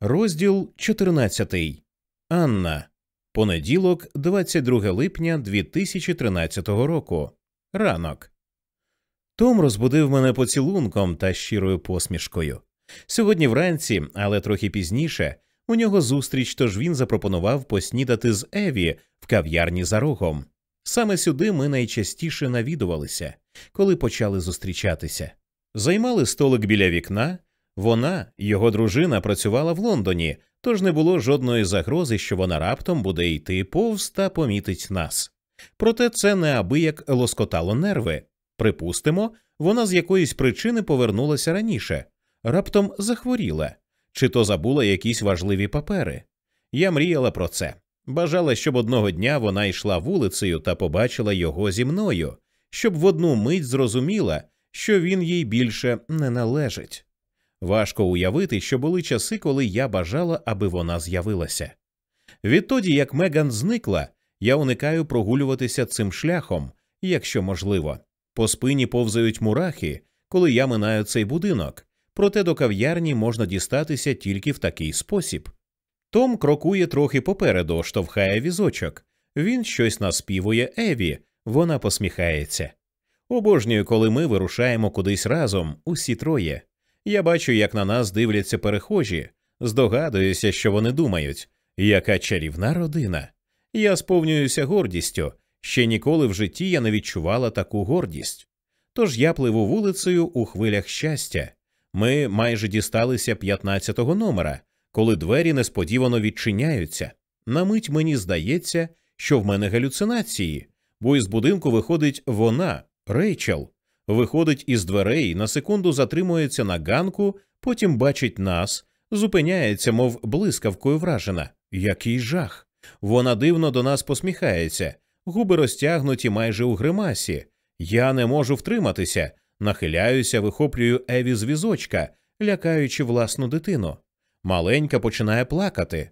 Розділ 14. Анна. Понеділок, 22 липня 2013 року. Ранок. Том розбудив мене поцілунком та щирою посмішкою. Сьогодні вранці, але трохи пізніше, у нього зустріч, тож він запропонував поснідати з Еві в кав'ярні за рогом. Саме сюди ми найчастіше навідувалися, коли почали зустрічатися. Займали столик біля вікна. Вона, його дружина, працювала в Лондоні, тож не було жодної загрози, що вона раптом буде йти повз та помітить нас. Проте це неабияк лоскотало нерви. Припустимо, вона з якоїсь причини повернулася раніше, раптом захворіла, чи то забула якісь важливі папери. Я мріяла про це. Бажала, щоб одного дня вона йшла вулицею та побачила його зі мною, щоб в одну мить зрозуміла, що він їй більше не належить. Важко уявити, що були часи, коли я бажала, аби вона з'явилася. Відтоді, як Меган зникла, я уникаю прогулюватися цим шляхом, якщо можливо. По спині повзають мурахи, коли я минаю цей будинок, проте до кав'ярні можна дістатися тільки в такий спосіб. Том крокує трохи попереду, штовхає візочок. Він щось наспівує Еві, вона посміхається. Обожнюю, коли ми вирушаємо кудись разом, усі троє. Я бачу, як на нас дивляться перехожі, здогадуюся, що вони думають, яка чарівна родина. Я сповнююся гордістю. Ще ніколи в житті я не відчувала таку гордість. Тож я пливу вулицею у хвилях щастя. Ми майже дісталися 15-го номера, коли двері несподівано відчиняються. На мить мені здається, що в мене галюцинації, бо із будинку виходить вона, Рейчел. Виходить із дверей, на секунду затримується на ганку, потім бачить нас, зупиняється, мов блискавкою вражена. Який жах! Вона дивно до нас посміхається, губи розтягнуті майже у гримасі. Я не можу втриматися, нахиляюся, вихоплюю Еві з візочка, лякаючи власну дитину. Маленька починає плакати.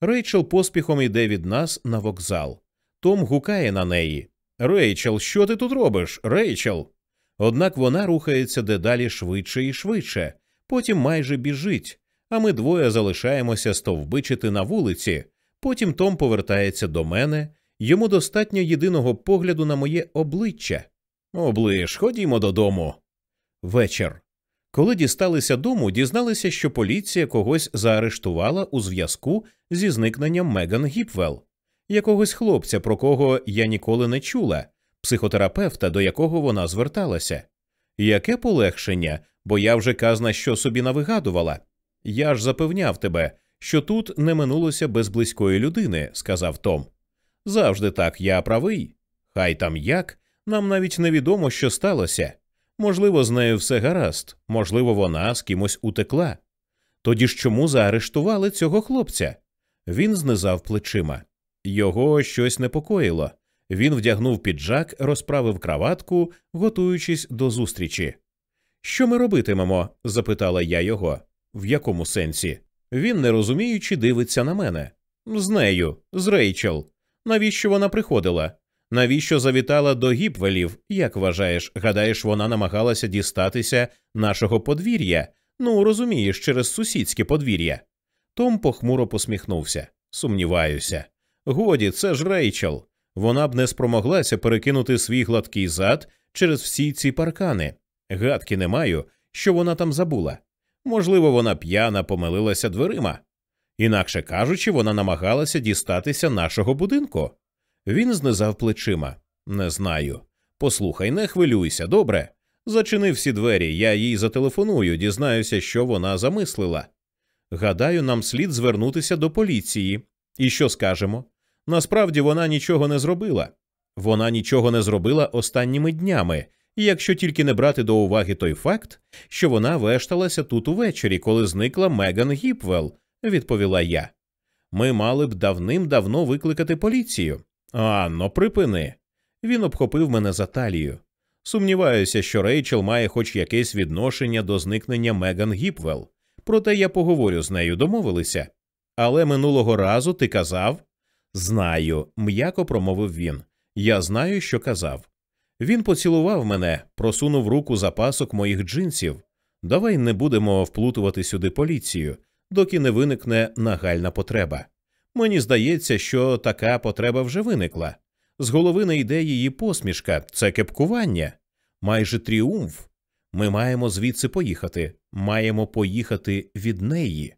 Рейчел поспіхом йде від нас на вокзал. Том гукає на неї. Рейчел, що ти тут робиш? Рейчел. Однак вона рухається дедалі швидше і швидше, потім майже біжить, а ми двоє залишаємося стовбичити на вулиці. Потім Том повертається до мене, йому достатньо єдиного погляду на моє обличчя. Оближ, ходімо додому. Вечір. Коли дісталися дому, дізналися, що поліція когось заарештувала у зв'язку зі зникненням Меган Гіпвелл, якогось хлопця, про кого я ніколи не чула, психотерапевта, до якого вона зверталася. Яке полегшення, бо я вже казна що собі навигадувала. Я ж запевняв тебе, що тут не минулося без близької людини, сказав Том. Завжди так, я правий. Хай там як, нам навіть невідомо, що сталося. Можливо, з нею все гаразд, можливо, вона з кимось утекла. Тоді ж чому заарештували цього хлопця? Він знизав плечима. Його щось непокоїло. Він вдягнув піджак, розправив краватку, готуючись до зустрічі. Що ми робитимемо? запитала я його. В якому сенсі? Він, не розуміючи, дивиться на мене. З нею, з Рейчел. Навіщо вона приходила? Навіщо завітала до гіпвелів? Як вважаєш, гадаєш, вона намагалася дістатися нашого подвір'я? Ну, розумієш, через сусідське подвір'я. Том похмуро посміхнувся. Сумніваюся. Годі, це ж Рейчел. Вона б не спромоглася перекинути свій гладкий зад через всі ці паркани. Гадки не маю, що вона там забула. Можливо, вона п'яна помилилася дверима. Інакше кажучи, вона намагалася дістатися нашого будинку. Він знизав плечима. Не знаю. Послухай, не хвилюйся, добре. Зачини всі двері, я їй зателефоную, дізнаюся, що вона замислила. Гадаю, нам слід звернутися до поліції. І що скажемо? Насправді вона нічого не зробила. Вона нічого не зробила останніми днями, якщо тільки не брати до уваги той факт, що вона вешталася тут увечері, коли зникла Меган Гіпвелл, відповіла я. Ми мали б давним-давно викликати поліцію. Анно, припини. Він обхопив мене за талію. Сумніваюся, що Рейчел має хоч якесь відношення до зникнення Меган Гіпвелл. Проте я поговорю з нею, домовилися. Але минулого разу ти казав. Знаю, м'яко промовив він. Я знаю, що казав. Він поцілував мене, просунув руку за пасок моїх джинсів. Давай не будемо вплутувати сюди поліцію. доки не виникне нагальна потреба. Мені здається, що така потреба вже виникла. З голови не йде її посмішка, це кепкування, майже тріумф. Ми маємо звідси поїхати, маємо поїхати від неї.